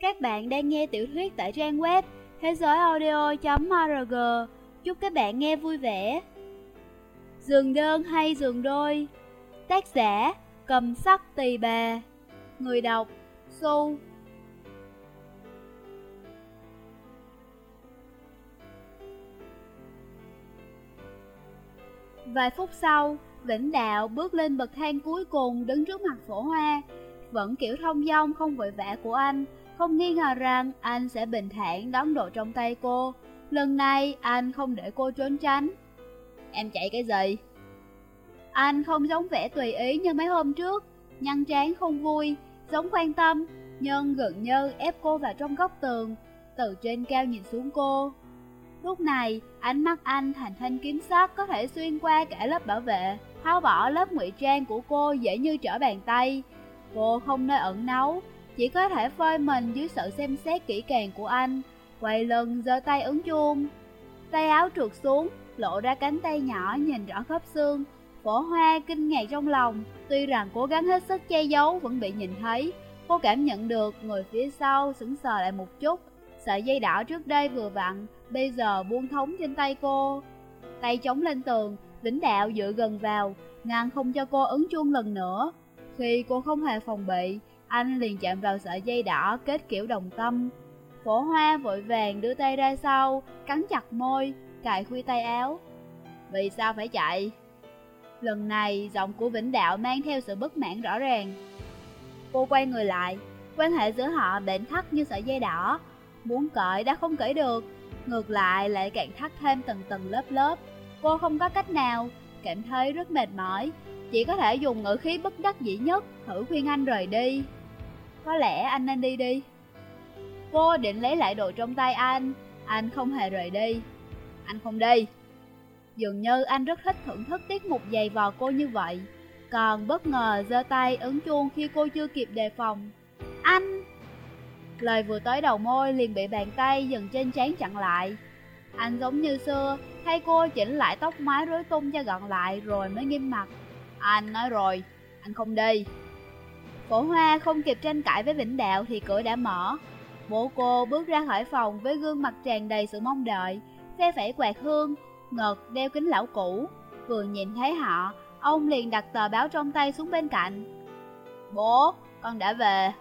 Các bạn đang nghe tiểu thuyết tại trang web thế giới audio.org. Chúc các bạn nghe vui vẻ. Giường đơn hay giường đôi? Tác giả Cầm sắc tỳ bà. Người đọc Su. Vài phút sau, Vĩnh Đạo bước lên bậc thang cuối cùng đứng trước mặt phổ hoa. Vẫn kiểu thông dong không vội vã của anh. Không nghi ngờ rằng anh sẽ bình thản đón đồ trong tay cô. Lần này anh không để cô trốn tránh. Em chạy cái gì? Anh không giống vẻ tùy ý như mấy hôm trước. Nhăn trán không vui, giống quan tâm Nhưng gần như ép cô vào trong góc tường Từ trên cao nhìn xuống cô. Lúc này, ánh mắt anh thành thanh kiếm sắc có thể xuyên qua cả lớp bảo vệ Tháo bỏ lớp ngụy trang của cô dễ như trở bàn tay. Cô không nơi ẩn náu chỉ có thể phơi mình dưới sự xem xét kỹ càng của anh. Quay lưng, giơ tay ấn chuông. Tay áo trượt xuống, Lộ ra cánh tay nhỏ nhìn rõ khớp xương. Phổ hoa kinh ngạc trong lòng. Tuy rằng cố gắng hết sức che giấu vẫn bị nhìn thấy, Cô cảm nhận được người phía sau sững sờ lại một chút. Sợi dây đỏ trước đây vừa vặn, Bây giờ buông thống trên tay cô. Tay chống lên tường Vĩnh đạo dựa gần vào Ngăn không cho cô ấn chuông lần nữa. Khi cô không hề phòng bị anh liền chạm vào sợi dây đỏ kết kiểu đồng tâm. Phổ hoa vội vàng đưa tay ra sau, Cắn chặt môi, Cài khuy tay áo. Vì sao phải chạy? Lần này, giọng của Vĩnh Đạo mang theo sự bất mãn rõ ràng. Cô quay người lại, Quan hệ giữa họ bện thắt như sợi dây đỏ. Muốn cởi đã không cởi được, Ngược lại lại càng thắt thêm từng tầng lớp lớp. Cô không có cách nào, Cảm thấy rất mệt mỏi. Chỉ có thể dùng ngữ khí bất đắc dĩ nhất, Thử khuyên anh rời đi. Có lẽ anh nên đi đi. Cô định lấy lại đồ trong tay anh. Anh không hề rời đi. Anh không đi. Dường như anh rất thích thưởng thức tiết mục giày vò cô như vậy. Còn bất ngờ giơ tay ấn chuông khi cô chưa kịp đề phòng. Anh! Lời vừa tới đầu môi liền bị bàn tay dần trên trán chặn lại. Anh giống như xưa Thay cô chỉnh lại tóc mái rối tung cho gọn lại rồi mới nghiêm mặt. Anh nói rồi, anh không đi cổ Hoa không kịp tranh cãi với Vĩnh Đạo thì cửa đã mở. Bố cô bước ra khỏi phòng với gương mặt tràn đầy sự mong đợi Phe phẩy quạt hương, ngợt đeo kính lão cũ. Vừa nhìn thấy họ, ông liền đặt tờ báo trong tay xuống bên cạnh. Bố, con đã về.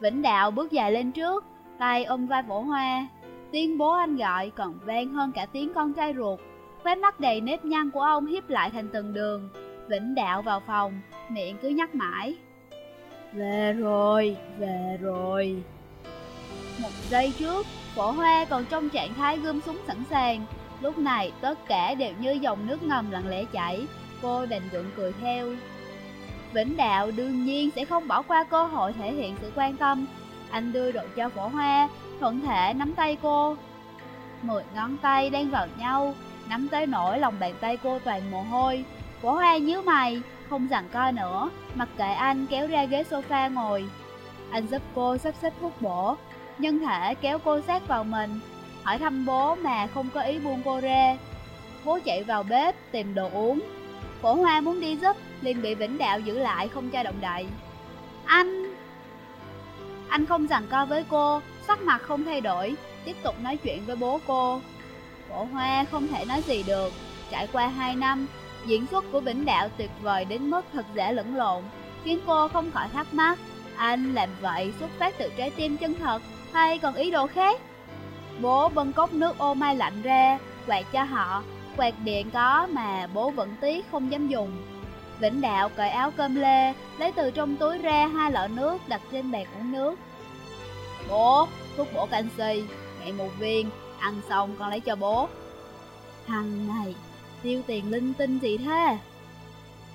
Vĩnh Đạo bước dài lên trước, tay ôm vai Phổ Hoa. Tiếng bố anh gọi còn vang hơn cả tiếng con trai ruột. Khóe mắt đầy nếp nhăn của ông hiếp lại thành từng đường. Vĩnh Đạo vào phòng, miệng cứ nhắc mãi. Về rồi, về rồi. Một giây trước, phổ hoa còn trong trạng thái gươm súng sẵn sàng. Lúc này tất cả đều như dòng nước ngầm lặng lẽ chảy. Cô đành gượng cười theo. Vĩnh Đạo đương nhiên sẽ không bỏ qua cơ hội thể hiện sự quan tâm. Anh đưa đồ cho phổ hoa, thuận thể nắm tay cô. Mười ngón tay đang vào nhau, nắm tới nổi lòng bàn tay cô toàn mồ hôi. Phổ hoa nhíu mày, không dằn co nữa, mặc kệ anh kéo ra ghế sofa ngồi. Anh giúp cô sắp xếp thuốc bổ, nhân thể kéo cô sát vào mình Hỏi thăm bố mà không có ý buông cô ra. Bố chạy vào bếp tìm đồ uống. Phổ hoa muốn đi giúp liền bị Vĩnh Đạo giữ lại không cho động đậy. Anh! Anh không rằng co với cô Sắc mặt không thay đổi Tiếp tục nói chuyện với bố cô. Phổ hoa không thể nói gì được Trải qua 2 năm Diễn xuất của Vĩnh Đạo tuyệt vời đến mức thật dễ lẫn lộn Khiến cô không khỏi thắc mắc Anh làm vậy xuất phát từ trái tim chân thật Hay còn ý đồ khác? Bố bưng cốc nước ô mai lạnh ra Quạt cho họ Quạt điện có mà bố vẫn tiếc không dám dùng. Vĩnh Đạo cởi áo cơm lê Lấy từ trong túi ra hai lọ nước đặt trên bàn uống nước. Bố, thuốc bổ canxi mẹ một viên, ăn xong con lấy cho bố. Thằng này, tiêu tiền linh tinh gì thế.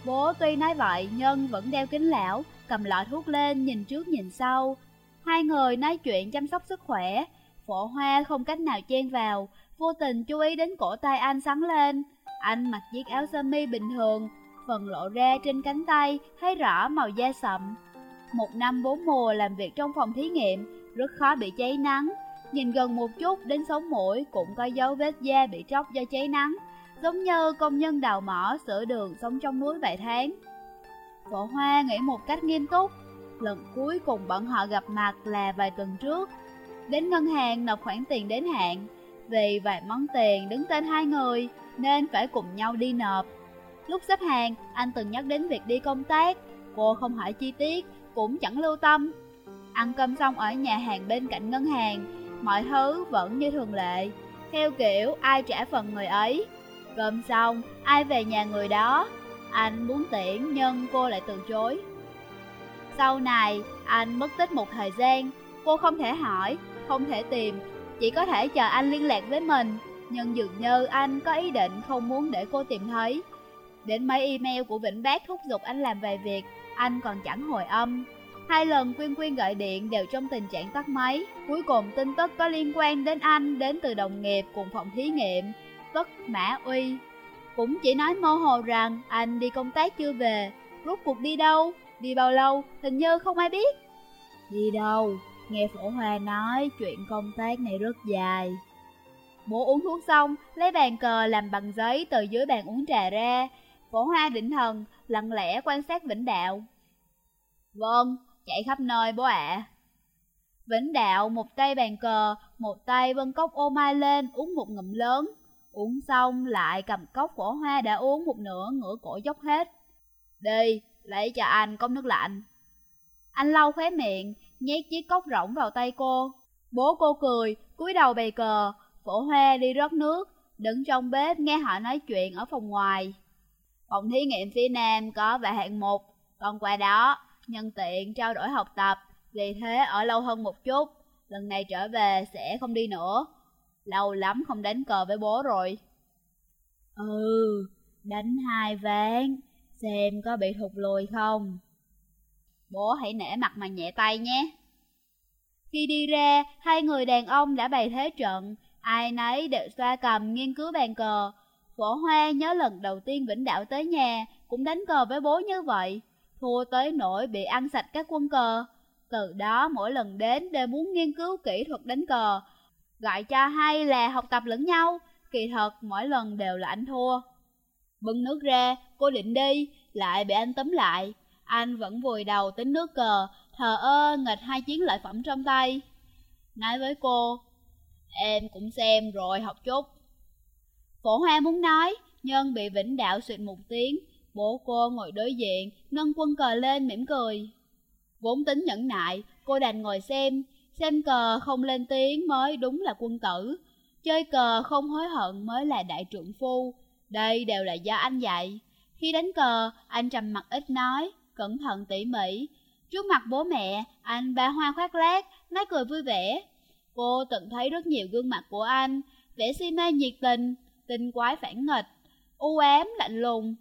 Bố tuy nói vậy, nhưng vẫn đeo kính lão, Cầm lọ thuốc lên, nhìn trước nhìn sau. Hai người nói chuyện chăm sóc sức khỏe. Phổ hoa không cách nào chen vào. Vô tình chú ý đến cổ tay anh sắn lên. Anh mặc chiếc áo sơ mi bình thường, Phần lộ ra trên cánh tay, Thấy rõ màu da sậm. Một năm bốn mùa làm việc trong phòng thí nghiệm, Rất khó bị cháy nắng. Nhìn gần một chút, đến sống mũi Cũng có dấu vết da bị tróc do cháy nắng. Giống như công nhân đào mỏ sửa đường sống trong núi vài tháng. Phổ hoa nghĩ một cách nghiêm túc Lần cuối cùng bọn họ gặp mặt là vài tuần trước. Đến ngân hàng nộp khoản tiền đến hạn Vì vài món tiền đứng tên hai người Nên phải cùng nhau đi nộp. Lúc xếp hàng, anh từng nhắc đến việc đi công tác Cô không hỏi chi tiết, cũng chẳng lưu tâm. Ăn cơm xong ở nhà hàng bên cạnh ngân hàng Mọi thứ vẫn như thường lệ Theo kiểu ai trả phần người ấy. Cơm xong, ai về nhà người đó? Anh muốn tiễn nhưng cô lại từ chối. Sau này, anh mất tích một thời gian. Cô không thể hỏi, không thể tìm Chỉ có thể chờ anh liên lạc với mình. Nhưng dường như anh có ý định không muốn để cô tìm thấy. Đến mấy email của Vĩnh Bác thúc giục anh làm vài việc Anh còn chẳng hồi âm. Hai lần Quyên Quyên gọi điện đều trong tình trạng tắt máy. Cuối cùng tin tức có liên quan đến anh đến từ đồng nghiệp cùng phòng thí nghiệm. Tất Mã Uy. Cũng chỉ nói mơ hồ rằng anh đi công tác chưa về Rốt cuộc đi đâu, đi bao lâu, hình như không ai biết. Đi đâu, nghe phổ hoa nói chuyện công tác này rất dài. Bố uống thuốc xong, lấy bàn cờ làm bằng giấy từ dưới bàn uống trà ra. Phổ hoa định thần, lặng lẽ quan sát Vĩnh Đạo. Vâng, chạy khắp nơi bố ạ. Vĩnh đạo một tay bàn cờ, một tay vân cốc ô mai lên uống một ngụm lớn. Uống xong lại cầm cốc của hoa đã uống một nửa ngửa cổ dốc hết. Đi, lấy cho anh cốc nước lạnh. Anh lau khóe miệng, nhét chiếc cốc rỗng vào tay cô. Bố cô cười, cúi đầu bày cờ, phổ hoa đi rót nước, đứng trong bếp nghe họ nói chuyện ở phòng ngoài. Phòng thí nghiệm phía Nam có vài hạng mục, còn qua đó nhân tiện trao đổi học tập, vì thế ở lâu hơn một chút, lần này trở về sẽ không đi nữa. Lâu lắm không đánh cờ với bố rồi. Ừ, đánh hai ván, xem có bị thụt lùi không. Bố hãy nể mặt mà nhẹ tay nhé. Khi đi ra, hai người đàn ông đã bày thế trận, ai nấy đều xoa cầm nghiên cứu bàn cờ. Phổ Hoa nhớ lần đầu tiên Vĩnh Đạo tới nhà, cũng đánh cờ với bố như vậy thua tới nỗi bị ăn sạch các quân cờ. Từ đó mỗi lần đến đều muốn nghiên cứu kỹ thuật đánh cờ, gọi cho hay là học tập lẫn nhau, kỳ thật mỗi lần đều là anh thua. Bưng nước ra, cô định đi, lại bị anh tóm lại. Anh vẫn vùi đầu tính nước cờ, thờ ơ nghịch hai chiến lợi phẩm trong tay. Nói với cô, em cũng xem rồi học chút. Phổ Hoa muốn nói, nhưng bị Vĩnh Đạo suyệt một tiếng, Bố cô ngồi đối diện, nâng quân cờ lên mỉm cười. Vốn tính nhẫn nại, cô đành ngồi xem, xem cờ không lên tiếng mới đúng là quân tử. Chơi cờ không hối hận mới là đại trưởng phu, đây đều là do anh dạy. Khi đánh cờ, anh trầm mặt ít nói, cẩn thận tỉ mỉ. Trước mặt bố mẹ, anh ba hoa khoác lác, nói cười vui vẻ. Cô từng thấy rất nhiều gương mặt của anh, vẻ si mê nhiệt tình, tinh quái phản nghịch, u ám lạnh lùng,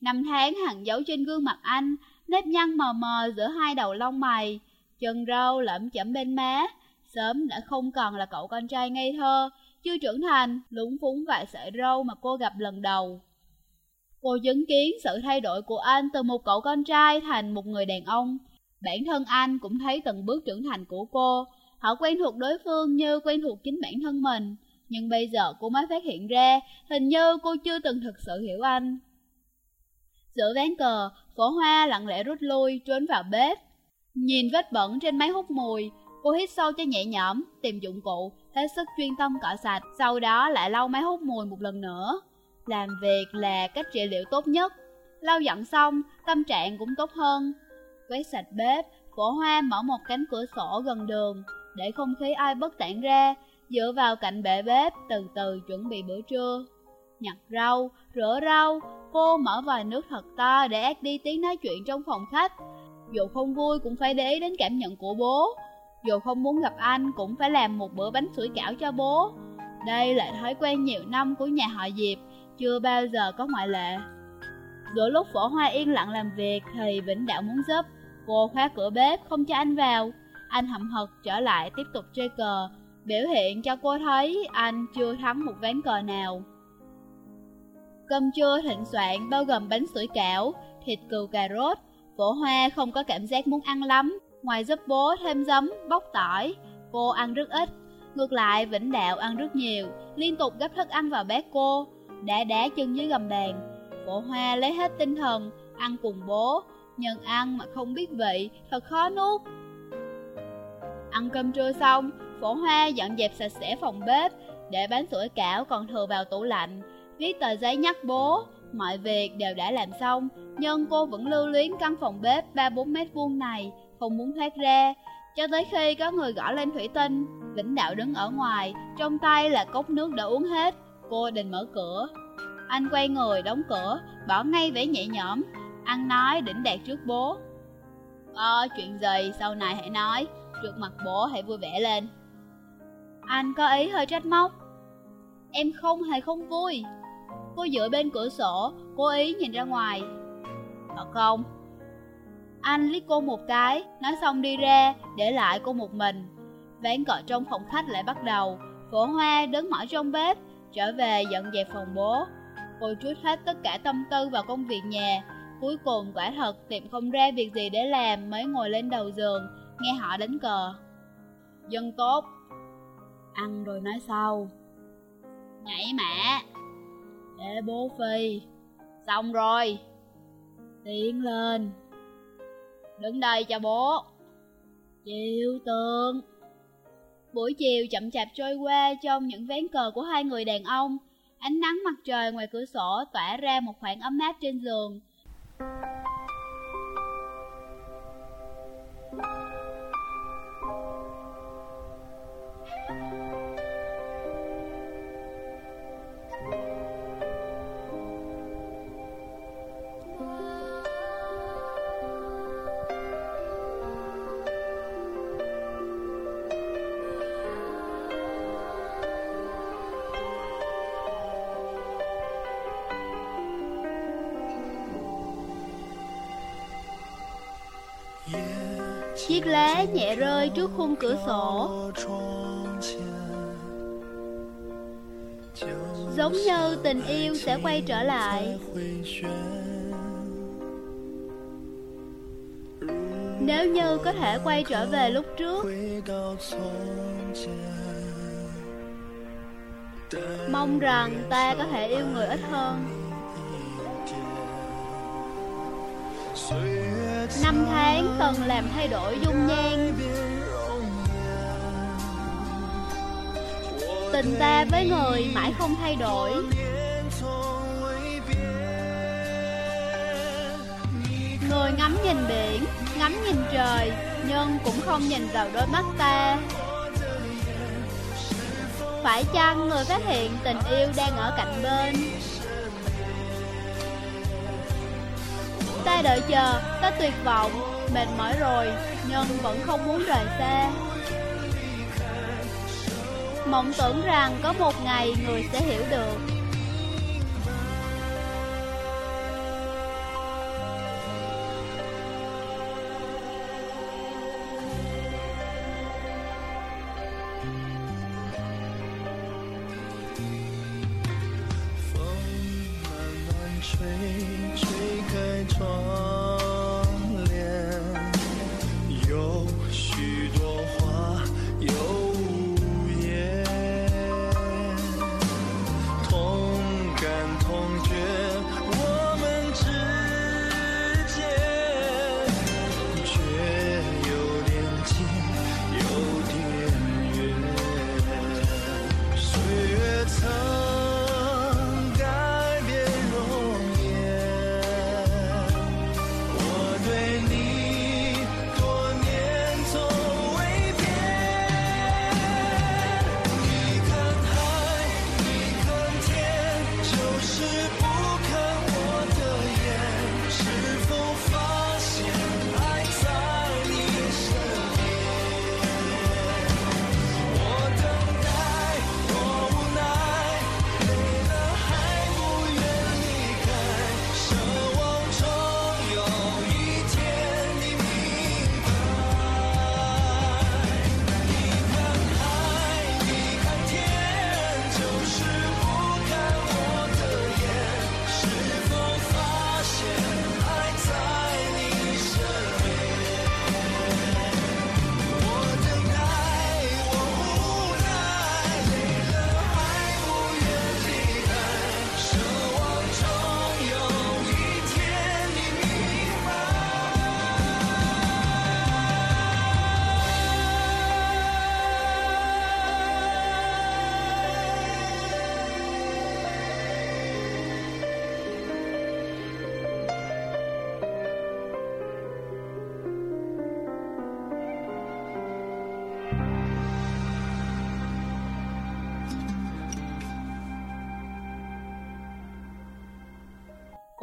Năm tháng hằn dấu trên gương mặt anh, nếp nhăn mờ mờ giữa hai đầu lông mày, chân râu lẫm chẩm bên má, sớm đã không còn là cậu con trai ngây thơ, chưa trưởng thành, lúng phúng vài sợi râu mà cô gặp lần đầu. Cô chứng kiến sự thay đổi của anh từ một cậu con trai thành một người đàn ông. Bản thân anh cũng thấy từng bước trưởng thành của cô, họ quen thuộc đối phương như quen thuộc chính bản thân mình. Nhưng bây giờ cô mới phát hiện ra, hình như cô chưa từng thực sự hiểu anh. Giữa ván cờ, phổ hoa lặng lẽ rút lui, trốn vào bếp. Nhìn vết bẩn trên máy hút mùi, cô hít sâu cho nhẹ nhõm, tìm dụng cụ, hết sức chuyên tâm cọ sạch, sau đó lại lau máy hút mùi một lần nữa. Làm việc là cách trị liệu tốt nhất. Lau dọn xong, tâm trạng cũng tốt hơn. Quét sạch bếp, phổ hoa mở một cánh cửa sổ gần đường, để không khí ai bất tản ra, dựa vào cạnh bệ bếp, từ từ chuẩn bị bữa trưa. Nhặt rau, rửa rau, Cô mở vòi nước thật to để ác đi tiếng nói chuyện trong phòng khách dù không vui cũng phải để ý đến cảm nhận của bố. Dù không muốn gặp anh cũng phải làm một bữa bánh sủi cảo cho bố. Đây là thói quen nhiều năm của nhà họ Diệp Chưa bao giờ có ngoại lệ. Giữa lúc phổ hoa yên lặng làm việc thì Vĩnh Đạo muốn giúp. Cô khóa cửa bếp không cho anh vào. Anh hậm hực trở lại tiếp tục chơi cờ Biểu hiện cho cô thấy anh chưa thắng một ván cờ nào. Cơm trưa thịnh soạn bao gồm bánh sủi cảo, thịt cừu cà rốt. Phổ Hoa không có cảm giác muốn ăn lắm, ngoài giúp bố thêm giấm, bóc tỏi, cô ăn rất ít. Ngược lại, Vĩnh Đạo ăn rất nhiều, liên tục gấp thức ăn vào bát cô, đá đá chân dưới gầm bàn. Phổ Hoa lấy hết tinh thần, ăn cùng bố, nhân ăn mà không biết vị, thật khó nuốt. Ăn cơm trưa xong, phổ hoa dọn dẹp sạch sẽ phòng bếp, để bánh sủi cảo còn thừa vào tủ lạnh, viết tờ giấy nhắc bố, mọi việc đều đã làm xong, nhưng cô vẫn lưu luyến căn phòng bếp 3-4 mét vuông này, không muốn thoát ra. Cho tới khi có người gõ lên thủy tinh, Vĩnh Đạo đứng ở ngoài, trong tay là cốc nước đã uống hết, cô định mở cửa. Anh quay người đóng cửa, bỏ ngay vẻ nhẹ nhõm, ăn nói đỉnh đạt trước bố. Có chuyện gì sau này hãy nói, trước mặt bố hãy vui vẻ lên. Anh có ý hơi trách móc. Em không hề không vui. Cô dựa bên cửa sổ, cố ý nhìn ra ngoài. Thật không? Anh liếc cô một cái, nói xong đi ra, để lại cô một mình. Ván cờ trong phòng khách lại bắt đầu, Cổ hoa đứng mở trong bếp, trở về dọn dẹp phòng bố. Cô trút hết tất cả tâm tư vào công việc nhà, cuối cùng quả thật tìm không ra việc gì để làm mới ngồi lên đầu giường, nghe họ đánh cờ. Dân tốt, ăn rồi nói sau. Nhảy mẹ, để bố phi, xong rồi, tiến lên. Đứng đây cho bố. Chiều tượng. Buổi chiều chậm chạp trôi qua trong những ván cờ của hai người đàn ông. Ánh nắng mặt trời ngoài cửa sổ tỏa ra một khoảng ấm áp trên giường. Trước khung cửa sổ. Giống như tình yêu sẽ quay trở lại. Nếu như có thể quay trở về lúc trước, Mong rằng ta có thể yêu người ít hơn. Năm tháng cần làm thay đổi dung nhan. Tình ta với người mãi không thay đổi. Người ngắm nhìn biển, ngắm nhìn trời Nhưng cũng không nhìn vào đôi mắt ta. Phải chăng người phát hiện tình yêu đang ở cạnh bên? Ta đợi chờ, ta tuyệt vọng, mệt mỏi rồi, nhưng vẫn không muốn rời xa. Mộng tưởng rằng có một ngày người sẽ hiểu được.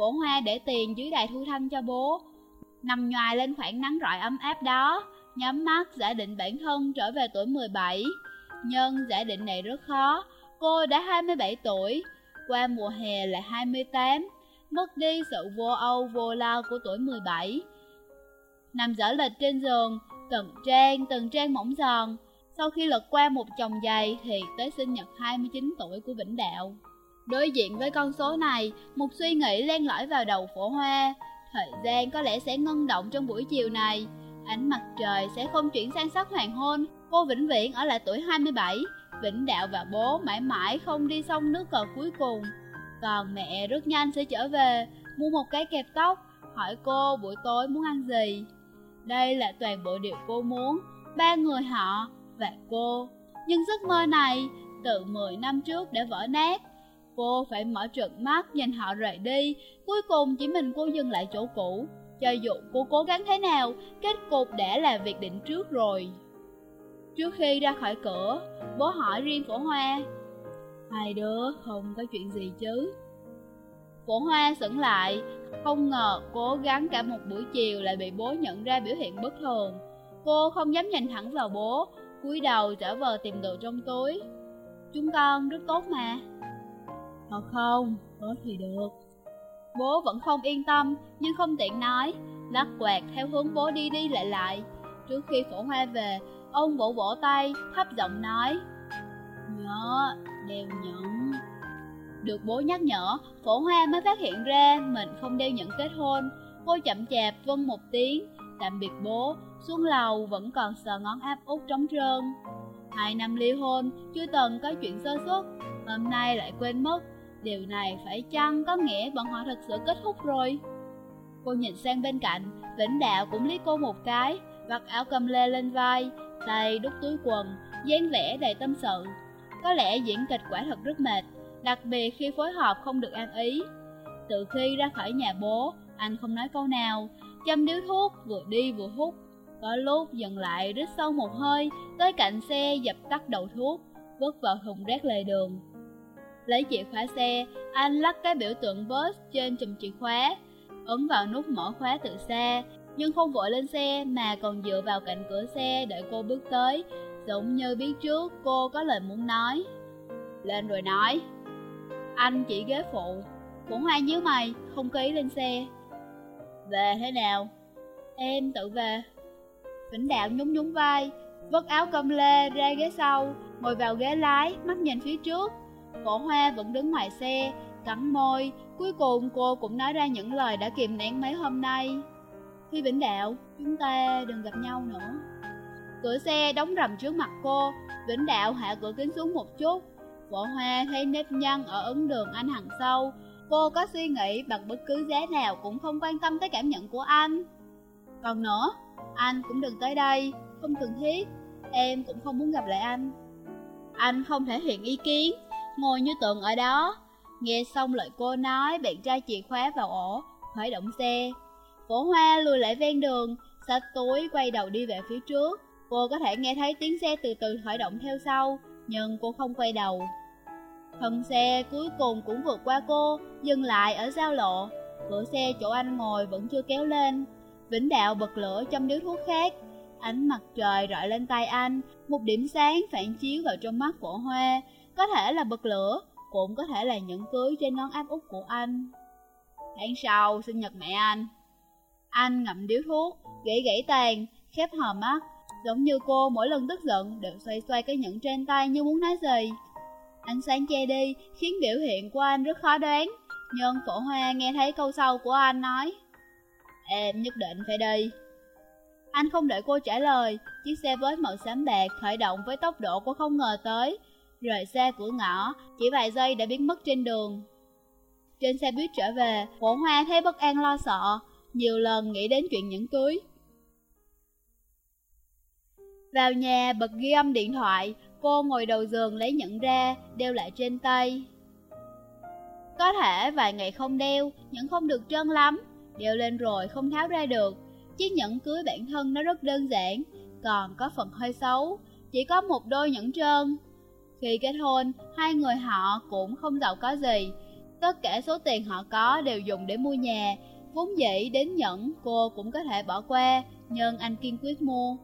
Cổ hoa để tiền dưới đài thu thanh cho bố. Nằm nhòi lên khoảng nắng rọi ấm áp đó, Nhắm mắt giả định bản thân trở về tuổi 17 Nhưng giả định này rất khó, Cô đã 27 tuổi, Qua mùa hè là 28 Mất đi sự vô âu vô lo của tuổi 17 Nằm dở lịch trên giường Từng trang từng trang mỏng giòn. Sau khi lật qua một chồng giày Thì tới sinh nhật 29 tuổi của Vĩnh Đạo. Đối diện với con số này, Một suy nghĩ len lỏi vào đầu phổ hoa. Thời gian có lẽ sẽ ngân động trong buổi chiều này. Ánh mặt trời sẽ không chuyển sang sắc hoàng hôn. Cô vĩnh viễn ở lại tuổi 27 Vĩnh Đạo và bố mãi mãi không đi xong nước cờ cuối cùng. Còn mẹ rất nhanh sẽ trở về, Mua một cái kẹp tóc, Hỏi cô buổi tối muốn ăn gì. Đây là toàn bộ điều cô muốn, Ba người họ và cô. Nhưng giấc mơ này, từ 10 năm trước đã vỡ nát. Cô phải mở trợn mắt nhìn họ rời đi, Cuối cùng chỉ mình cô dừng lại chỗ cũ. Cho dù cô cố gắng thế nào, Kết cục đã là việc định trước rồi. Trước khi ra khỏi cửa, Bố hỏi riêng phổ hoa, Hai đứa không có chuyện gì chứ? Phổ hoa sững lại, Không ngờ cố gắng cả một buổi chiều Lại bị bố nhận ra biểu hiện bất thường. Cô không dám nhìn thẳng vào bố, cúi đầu trở vờ tìm đồ trong túi. Chúng con rất tốt mà. Thật không, có thì được. Bố vẫn không yên tâm Nhưng không tiện nói. Lắc quạt theo hướng bố đi đi lại lại. Trước khi phổ hoa về Ông vỗ vỗ tay, thấp giọng nói Nhớ, đeo nhẫn. Được bố nhắc nhở, phổ hoa mới phát hiện ra Mình không đeo nhẫn kết hôn. Cô chậm chạp vâng một tiếng. Tạm biệt bố, xuống lầu vẫn còn sờ ngón áp út trống trơn. Hai năm ly hôn, chưa từng có chuyện sơ suất. Hôm nay lại quên mất. Điều này phải chăng có nghĩa bọn họ thật sự kết thúc rồi Cô nhìn sang bên cạnh Vĩnh Đạo cũng liếc cô một cái Vặt áo cầm lê lên vai tay đút túi quần, dáng vẻ đầy tâm sự. Có lẽ diễn kịch quả thật rất mệt, đặc biệt khi phối hợp không được ăn ý. Từ khi ra khỏi nhà bố, anh không nói câu nào, châm điếu thuốc vừa đi vừa hút. Có lúc dừng lại rít sâu một hơi, tới cạnh xe dập tắt đầu thuốc, vứt vào thùng rác lề đường. Lấy chìa khóa xe, anh lắc cái biểu tượng bus trên chùm chìa khóa, ấn vào nút mở khóa từ xa, nhưng không vội lên xe mà còn dựa vào cạnh cửa xe đợi cô bước tới, giống như biết trước cô có lời muốn nói. Lên rồi nói. Anh chỉ ghế phụ, cũng hoa nhíu mày, không ký lên xe. Về thế nào? Em tự về. Vĩnh đạo nhún nhún vai, vất áo công lê ra ghế sau, ngồi vào ghế lái, mắt nhìn phía trước. Cổ hoa vẫn đứng ngoài xe, cắn môi, cuối cùng cô cũng nói ra những lời đã kìm nén mấy hôm nay. Khi Vĩnh Đạo, chúng ta đừng gặp nhau nữa. Cửa xe đóng rầm trước mặt cô, Vĩnh Đạo hạ cửa kính xuống một chút. Cổ Hoa thấy nếp nhăn ở ấn đường anh hằng sâu. Cô có suy nghĩ bằng bất cứ giá nào cũng không quan tâm tới cảm nhận của anh. Còn nữa, anh cũng đừng tới đây, không cần thiết. Em cũng không muốn gặp lại anh. Anh không thể hiện ý kiến, ngồi như tượng ở đó. Nghe xong lời cô nói, bạn trai chìa khóa vào ổ, khởi động xe. Cổ hoa lùi lại ven đường, xách túi quay đầu đi về phía trước. Cô có thể nghe thấy tiếng xe từ từ khởi động theo sau, nhưng cô không quay đầu. Thân xe cuối cùng cũng vượt qua cô, dừng lại ở giao lộ. Cửa xe chỗ anh ngồi vẫn chưa kéo lên. Vĩnh Đạo bật lửa trong điếu thuốc khác. Ánh mặt trời rọi lên tay anh, một điểm sáng phản chiếu vào trong mắt cổ hoa. Có thể là bật lửa, cũng có thể là những cưới trên ngón áp út của anh. Tháng sau, sinh nhật mẹ anh. Anh ngậm điếu thuốc, gãy gãy tàn, khép hờ mắt, giống như cô mỗi lần tức giận đều xoay xoay cái nhẫn trên tay như muốn nói gì. Ánh sáng che đi khiến biểu hiện của anh rất khó đoán, nhưng phổ hoa nghe thấy câu sau của anh nói Em nhất định phải đi. Anh không đợi cô trả lời, chiếc xe với màu xám bạc khởi động với tốc độ cô không ngờ tới. Rời xe cửa ngõ, chỉ vài giây đã biến mất trên đường. Trên xe buýt trở về, phổ hoa thấy bất an lo sợ, nhiều lần nghĩ đến chuyện nhẫn cưới. Vào nhà bật ghi âm điện thoại, cô ngồi đầu giường lấy nhẫn ra, đeo lại trên tay. Có thể vài ngày không đeo, nhẫn không được trơn lắm, đeo lên rồi không tháo ra được. Chiếc nhẫn cưới bản thân nó rất đơn giản, còn có phần hơi xấu, chỉ có một đôi nhẫn trơn. Khi kết hôn, hai người họ cũng không giàu có gì, Tất cả số tiền họ có đều dùng để mua nhà, vốn dĩ đến nhẫn cô cũng có thể bỏ qua, nhưng anh kiên quyết mua.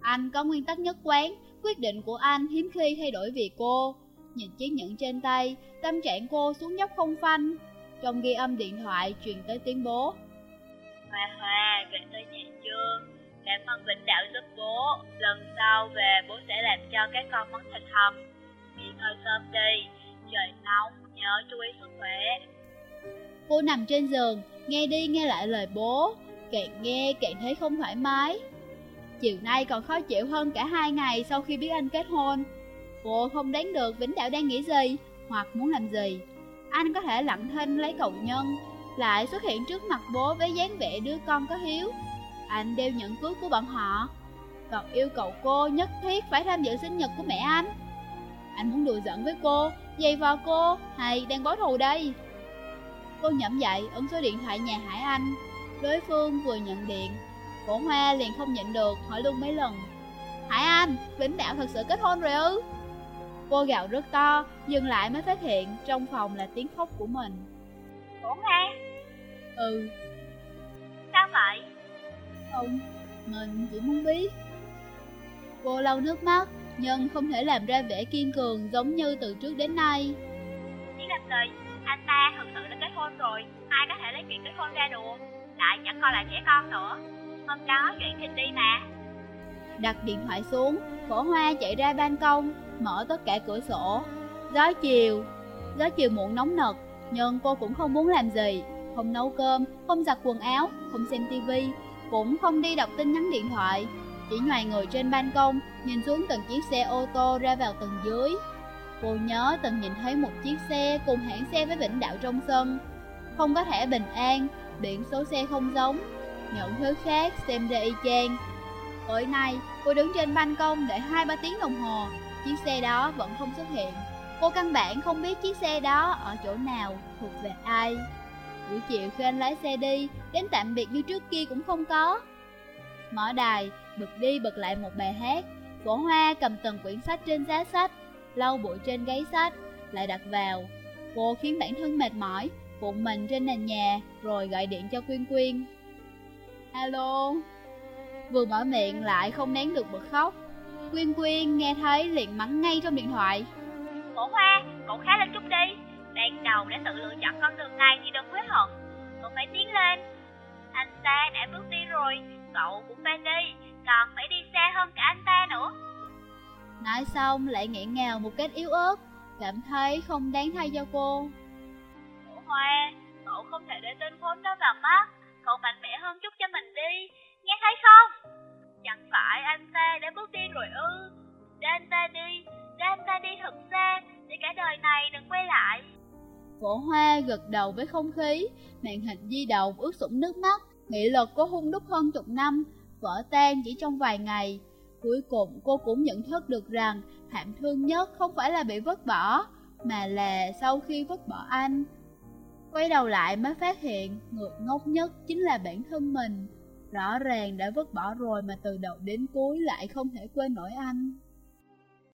Anh có nguyên tắc nhất quán, quyết định của anh hiếm khi thay đổi vì cô. Nhìn chiếc nhẫn trên tay, tâm trạng cô xuống dốc không phanh. Trong ghi âm điện thoại truyền tới tiếng bố. Hoa Hoa, về tới nhà chưa? Cảm ơn Vĩnh Đạo giúp bố. Lần sau về bố sẽ làm cho các con món thịt hầm. Nghỉ ngơi sớm đi, trời nóng, nhớ chú ý sức khỏe. Cô nằm trên giường, nghe đi nghe lại lời bố, càng nghe càng thấy không thoải mái. Chiều nay còn khó chịu hơn cả hai ngày sau khi biết anh kết hôn. Cô không đoán được Vĩnh Đạo đang nghĩ gì, hoặc muốn làm gì. Anh có thể lặng thinh lấy cầu nhân, lại xuất hiện trước mặt bố với dáng vẻ đứa con có hiếu. Anh đeo nhận cưới của bọn họ, còn yêu cầu cô nhất thiết phải tham dự sinh nhật của mẹ anh. Anh muốn đùa giỡn với cô, dày vào cô, hay đang báo thù đây? Cô nhẩm dậy ấn số điện thoại nhà Hải Anh. Đối phương vừa nhận điện, cổ hoa liền không nhịn được, hỏi luôn mấy lần. Hải Anh, Vĩnh Đạo thật sự kết hôn rồi ư? Cô gào rất to, dừng lại mới phát hiện trong phòng là tiếng khóc của mình. Cổ hoa? Ừ. Sao vậy? Không, mình chỉ muốn biết. Cô lau nước mắt, nhưng không thể làm ra vẻ kiên cường giống như từ trước đến nay. Chỉ làm gì? Anh ta thực sự đã kết hôn rồi, ai có thể lấy chuyện kết hôn ra đùa, lại chẳng coi là trẻ con nữa. Hôm đó chuyện thịt đi mà. Đặt điện thoại xuống, phổ hoa chạy ra ban công, mở tất cả cửa sổ. Gió chiều, gió chiều muộn nóng nực, nhưng cô cũng không muốn làm gì, không nấu cơm, không giặt quần áo, không xem tivi, cũng không đi đọc tin nhắn điện thoại, chỉ ngoài người trên ban công, nhìn xuống từng chiếc xe ô tô ra vào tầng dưới. Cô nhớ từng nhìn thấy một chiếc xe cùng hãng xe với Vĩnh Đạo trong sân. Không có thẻ bình an, biển số xe không giống, những thứ khác xem ra y chang. Tối nay, cô đứng trên ban công để hai ba tiếng đồng hồ, chiếc xe đó vẫn không xuất hiện. Cô căn bản không biết chiếc xe đó ở chỗ nào, thuộc về ai. Buổi chiều khi anh lái xe đi, đến tạm biệt như trước kia cũng không có. Mở đài, bật đi bật lại một bài hát. cổ Hoa cầm từng quyển sách trên giá sách, lau bụi trên gáy sách, lại đặt vào. Cô khiến bản thân mệt mỏi, cuộn mình trên nền nhà, rồi gọi điện cho Quyên Quyên. Alo Vừa mở miệng lại không nén được bật khóc Quyên Quyên nghe thấy liền mắng ngay trong điện thoại Cổ Hoa, cậu khá lên chút đi Ban đầu đã tự lựa chọn con đường này thì đừng hối hận Cậu phải tiến lên. Anh ta đã bước đi rồi. Cậu cũng phải đi. Còn phải đi xa hơn cả anh ta nữa. Nói xong lại nghẹn ngào một cách yếu ớt. Cảm thấy không đáng thay cho cô. Cổ Hoa, cậu không thể để tên khốn đó vào mắt. Cậu mạnh mẽ hơn chút cho mình đi. Nghe thấy không? Chẳng phải anh ta đã bước đi rồi ư? Để anh ta đi. Để anh ta đi thật xa. Để cả đời này đừng quay lại Phổ hoa gật đầu với không khí, Màn hình di động ướt sũng nước mắt, Nghị lực có hung đúc hơn chục năm, Vỡ tan chỉ trong vài ngày. Cuối cùng, cô cũng nhận thức được rằng thảm thương nhất không phải là bị vứt bỏ, Mà là sau khi vứt bỏ anh. Quay đầu lại mới phát hiện, Người ngốc nhất chính là bản thân mình. Rõ ràng đã vứt bỏ rồi mà từ đầu đến cuối lại không thể quên nổi anh.